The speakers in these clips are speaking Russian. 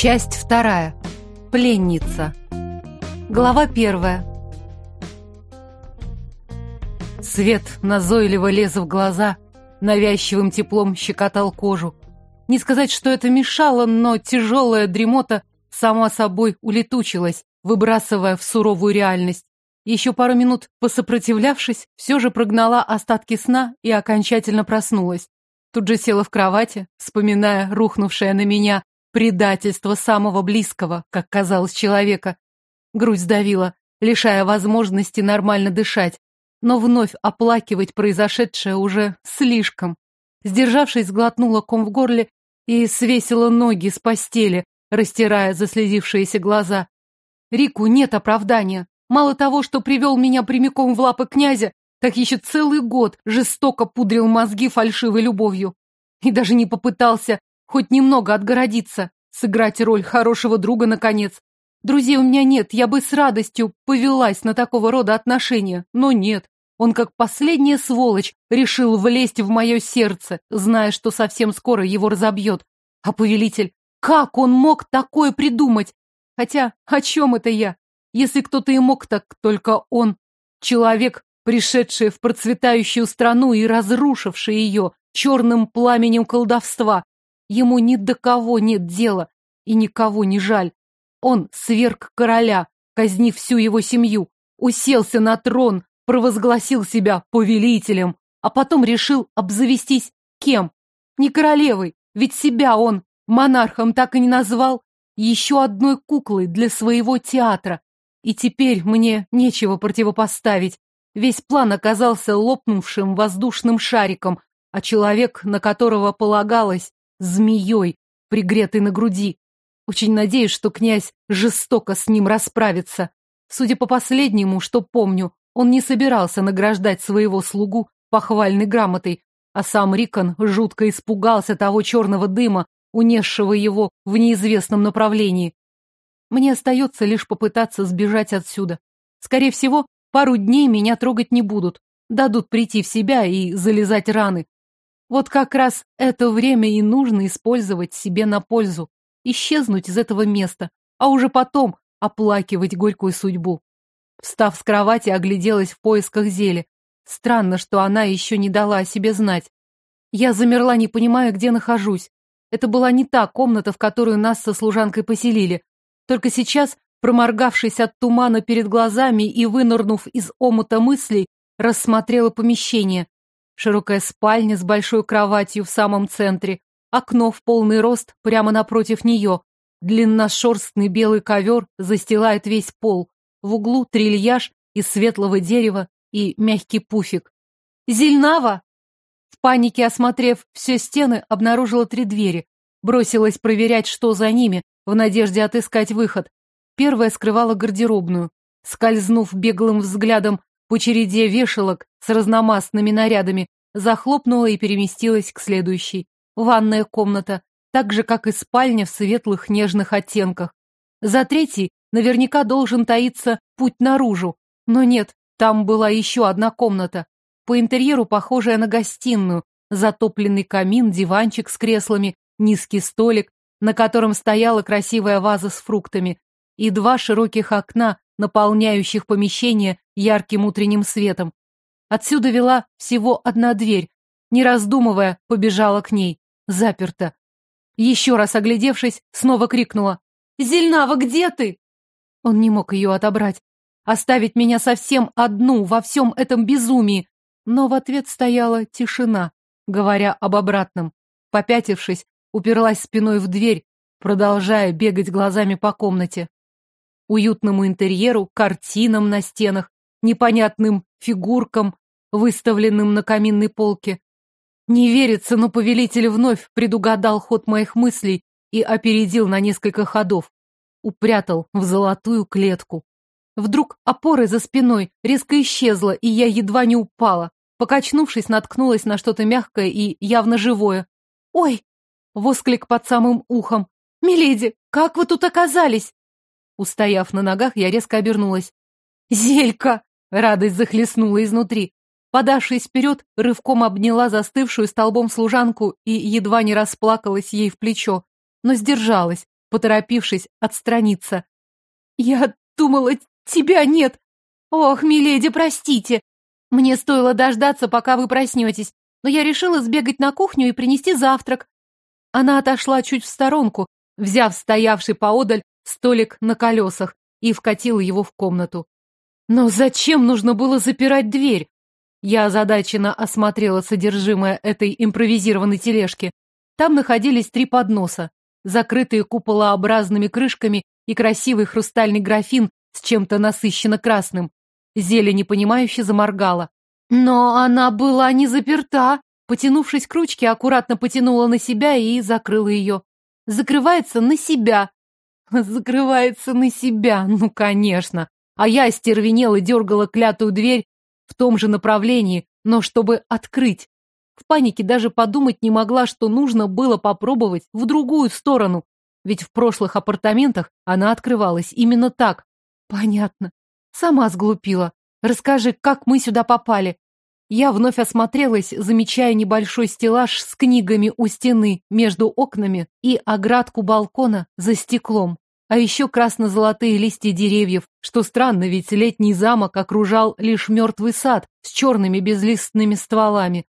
Часть вторая. Пленница. Глава первая. Свет назойливо лез в глаза, навязчивым теплом щекотал кожу. Не сказать, что это мешало, но тяжелая дремота сама собой улетучилась, выбрасывая в суровую реальность. Еще пару минут посопротивлявшись, все же прогнала остатки сна и окончательно проснулась. Тут же села в кровати, вспоминая рухнувшее на меня предательство самого близкого, как казалось, человека. Грудь сдавила, лишая возможности нормально дышать, но вновь оплакивать произошедшее уже слишком. Сдержавшись, сглотнула ком в горле и свесила ноги с постели, растирая заслезившиеся глаза. Рику нет оправдания. Мало того, что привел меня прямиком в лапы князя, так еще целый год жестоко пудрил мозги фальшивой любовью. И даже не попытался хоть немного отгородиться, сыграть роль хорошего друга, наконец. Друзей у меня нет, я бы с радостью повелась на такого рода отношения, но нет. Он, как последняя сволочь, решил влезть в мое сердце, зная, что совсем скоро его разобьет. А повелитель, как он мог такое придумать? Хотя, о чем это я? Если кто-то и мог, так только он. Человек, пришедший в процветающую страну и разрушивший ее черным пламенем колдовства. Ему ни до кого нет дела и никого не жаль. Он сверг короля, казнив всю его семью, уселся на трон, провозгласил себя повелителем, а потом решил обзавестись кем? Не королевой, ведь себя он монархом так и не назвал, еще одной куклой для своего театра. И теперь мне нечего противопоставить. Весь план оказался лопнувшим воздушным шариком, а человек, на которого полагалось, змеей, пригретой на груди. Очень надеюсь, что князь жестоко с ним расправится. Судя по последнему, что помню, он не собирался награждать своего слугу похвальной грамотой, а сам Рикон жутко испугался того черного дыма, унесшего его в неизвестном направлении. Мне остается лишь попытаться сбежать отсюда. Скорее всего, пару дней меня трогать не будут, дадут прийти в себя и залезать раны. Вот как раз это время и нужно использовать себе на пользу, исчезнуть из этого места, а уже потом оплакивать горькую судьбу. Встав с кровати, огляделась в поисках зели. Странно, что она еще не дала о себе знать. Я замерла, не понимая, где нахожусь. Это была не та комната, в которую нас со служанкой поселили. Только сейчас, проморгавшись от тумана перед глазами и вынырнув из омута мыслей, рассмотрела помещение. Широкая спальня с большой кроватью в самом центре, окно в полный рост прямо напротив нее, длинношерстный белый ковер застилает весь пол, в углу трильяж из светлого дерева и мягкий пуфик. «Зельнава!» В панике, осмотрев все стены, обнаружила три двери. Бросилась проверять, что за ними, в надежде отыскать выход. Первая скрывала гардеробную. Скользнув беглым взглядом по череде вешалок с разномастными нарядами, захлопнула и переместилась к следующей. Ванная комната, так же, как и спальня в светлых нежных оттенках. За третьей наверняка должен таиться путь наружу. Но нет, там была еще одна комната по интерьеру похожая на гостиную, затопленный камин, диванчик с креслами, низкий столик, на котором стояла красивая ваза с фруктами, и два широких окна, наполняющих помещение ярким утренним светом. Отсюда вела всего одна дверь. Не раздумывая, побежала к ней. Заперта. Еще раз оглядевшись, снова крикнула. «Зельнава, где ты?» Он не мог ее отобрать. Оставить меня совсем одну во всем этом безумии. Но в ответ стояла тишина, говоря об обратном. Попятившись, уперлась спиной в дверь, продолжая бегать глазами по комнате. Уютному интерьеру, картинам на стенах, непонятным фигуркам, выставленным на каминной полке. Не верится, но повелитель вновь предугадал ход моих мыслей и опередил на несколько ходов. Упрятал в золотую клетку. Вдруг опора за спиной резко исчезла, и я едва не упала. Покачнувшись, наткнулась на что-то мягкое и явно живое. «Ой!» — восклик под самым ухом. «Миледи, как вы тут оказались?» Устояв на ногах, я резко обернулась. «Зелька!» Радость захлестнула изнутри. Подавшись вперед, рывком обняла застывшую столбом служанку и едва не расплакалась ей в плечо, но сдержалась, поторопившись отстраниться. «Я думала, тебя нет! Ох, миледи, простите! Мне стоило дождаться, пока вы проснетесь, но я решила сбегать на кухню и принести завтрак». Она отошла чуть в сторонку, взяв стоявший поодаль столик на колесах и вкатила его в комнату. Но зачем нужно было запирать дверь? Я озадаченно осмотрела содержимое этой импровизированной тележки. Там находились три подноса, закрытые куполообразными крышками и красивый хрустальный графин с чем-то насыщенно красным. Зеля непонимающе заморгала. Но она была не заперта. Потянувшись к ручке, аккуратно потянула на себя и закрыла ее. Закрывается на себя. Закрывается на себя, ну, конечно. А я остервенела дергала клятую дверь, в том же направлении, но чтобы открыть. В панике даже подумать не могла, что нужно было попробовать в другую сторону. Ведь в прошлых апартаментах она открывалась именно так. Понятно. Сама сглупила. Расскажи, как мы сюда попали? Я вновь осмотрелась, замечая небольшой стеллаж с книгами у стены между окнами и оградку балкона за стеклом. А еще красно-золотые листья деревьев, что странно, ведь летний замок окружал лишь мертвый сад с черными безлистными стволами.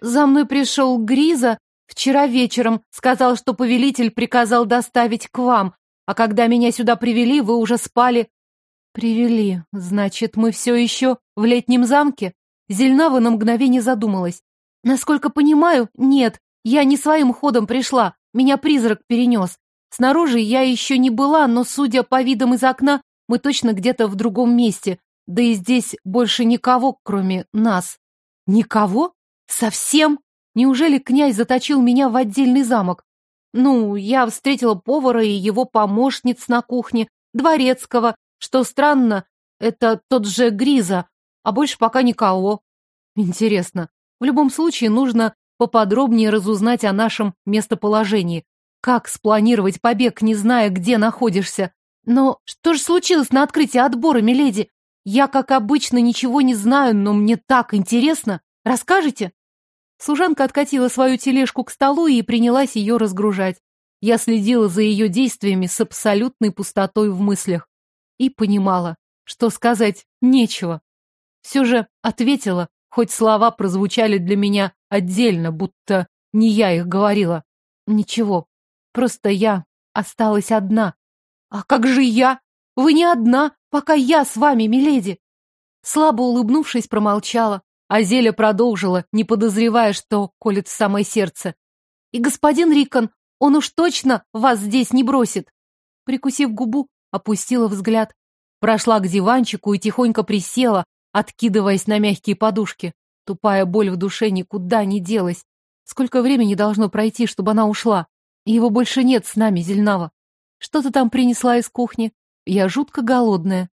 За мной пришел Гриза вчера вечером, сказал, что повелитель приказал доставить к вам, а когда меня сюда привели, вы уже спали. Привели, значит, мы все еще в летнем замке? Зельнава на мгновение задумалась. Насколько понимаю, нет, я не своим ходом пришла, меня призрак перенес. Снаружи я еще не была, но, судя по видам из окна, мы точно где-то в другом месте. Да и здесь больше никого, кроме нас. Никого? Совсем? Неужели князь заточил меня в отдельный замок? Ну, я встретила повара и его помощниц на кухне, дворецкого. Что странно, это тот же Гриза, а больше пока никого. Интересно. В любом случае нужно поподробнее разузнать о нашем местоположении. Как спланировать побег, не зная, где находишься? Но что же случилось на открытии отбора, миледи? Я, как обычно, ничего не знаю, но мне так интересно. Расскажете? Служанка откатила свою тележку к столу и принялась ее разгружать. Я следила за ее действиями с абсолютной пустотой в мыслях и понимала, что сказать нечего. Все же ответила, хоть слова прозвучали для меня отдельно, будто не я их говорила. Ничего, Просто я осталась одна. А как же я? Вы не одна, пока я с вами, миледи. Слабо улыбнувшись, промолчала, а Зеля продолжила, не подозревая, что колет в самое сердце. И господин Рикон, он уж точно вас здесь не бросит. Прикусив губу, опустила взгляд. Прошла к диванчику и тихонько присела, откидываясь на мягкие подушки. Тупая боль в душе никуда не делась. Сколько времени должно пройти, чтобы она ушла? Его больше нет с нами, Зельнава. Что ты там принесла из кухни? Я жутко голодная.